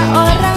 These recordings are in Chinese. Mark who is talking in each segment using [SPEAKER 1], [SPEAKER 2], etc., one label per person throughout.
[SPEAKER 1] ahorrar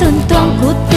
[SPEAKER 1] tapi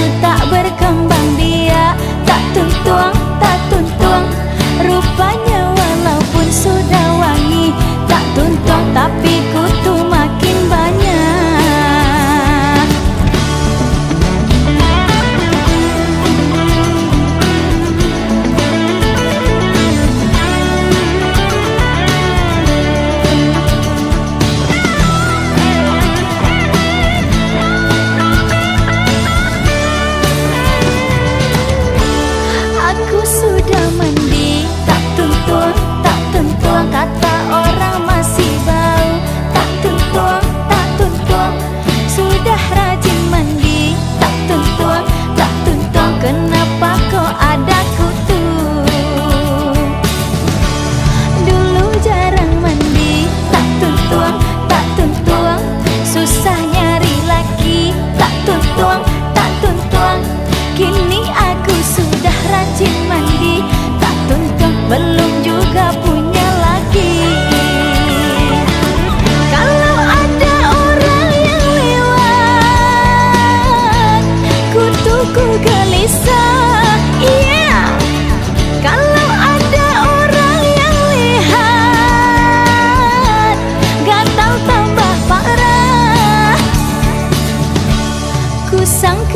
[SPEAKER 1] sáng